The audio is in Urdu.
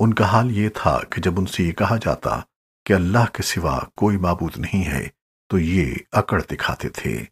ان کا حال یہ تھا کہ جب ان سے یہ کہا جاتا کہ اللہ کے سوا کوئی معبود نہیں ہے، تو یہ اکڑ دکھاتے تھے۔